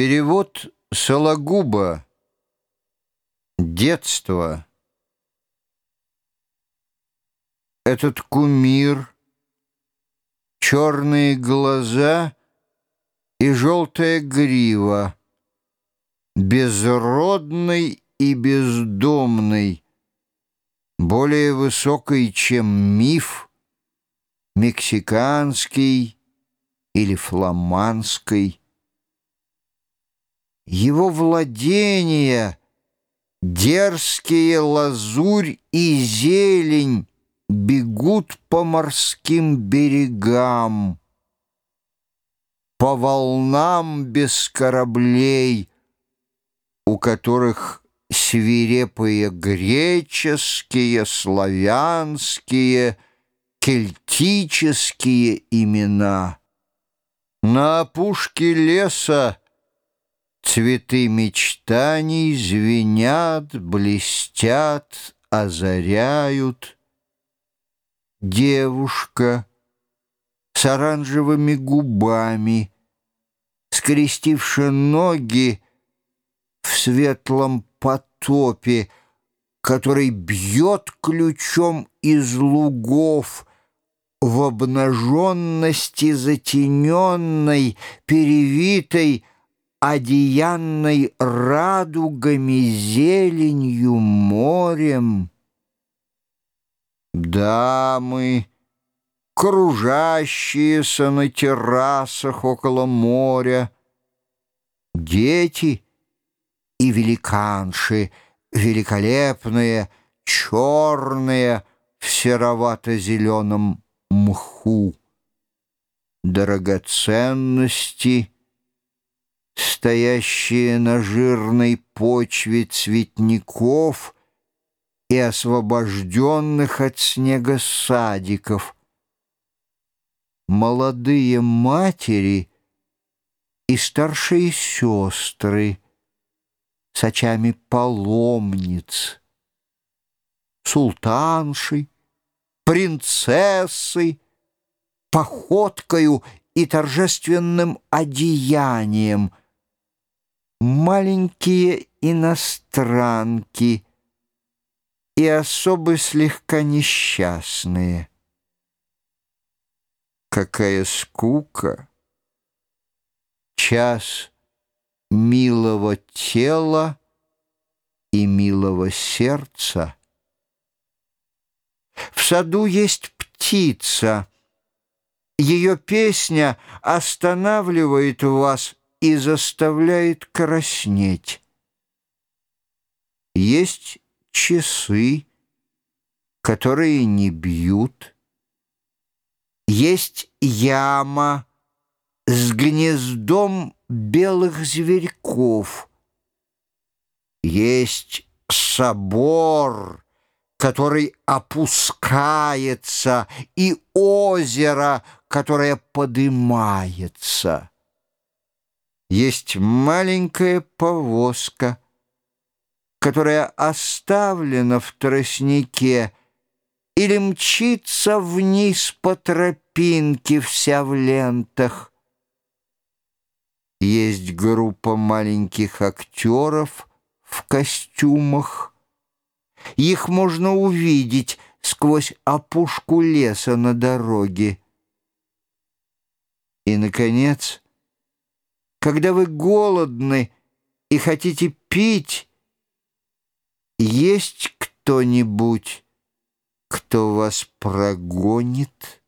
Перевод Сологуба. Детство. Этот кумир, черные глаза и желтая грива, безродный и бездомный, более высокий, чем миф, мексиканский или фламандский, его владения, дерзкие лазурь и зелень бегут по морским берегам, по волнам без кораблей, у которых свирепые греческие, славянские, кельтические имена. На опушке леса Цветы мечтаний звенят, блестят, озаряют. Девушка с оранжевыми губами, скрестивши ноги в светлом потопе, который бьет ключом из лугов в обнаженности затененной, перевитой, одеянной радугами, зеленью, морем. Дамы, кружащиеся на террасах около моря, дети и великанши, великолепные, черные в серовато-зеленом мху, драгоценности — стоящие на жирной почве цветников и освобожденных от снега садиков. Молодые матери и старшие сестры с очами паломниц, султанши, принцессы, походкою и торжественным одеянием — маленькие иностранки и особо слегка несчастные. Какая скука! Час милого тела и милого сердца. В саду есть птица. Ее песня останавливает вас и заставляет краснеть. Есть часы, которые не бьют. Есть яма с гнездом белых зверьков. Есть собор, который опускается, и озеро, которое подымается. Есть маленькая повозка, которая оставлена в тростнике или мчится вниз по тропинке вся в лентах. Есть группа маленьких актеров в костюмах. Их можно увидеть сквозь опушку леса на дороге. И, наконец, когда вы голодны и хотите пить, есть кто-нибудь, кто вас прогонит?»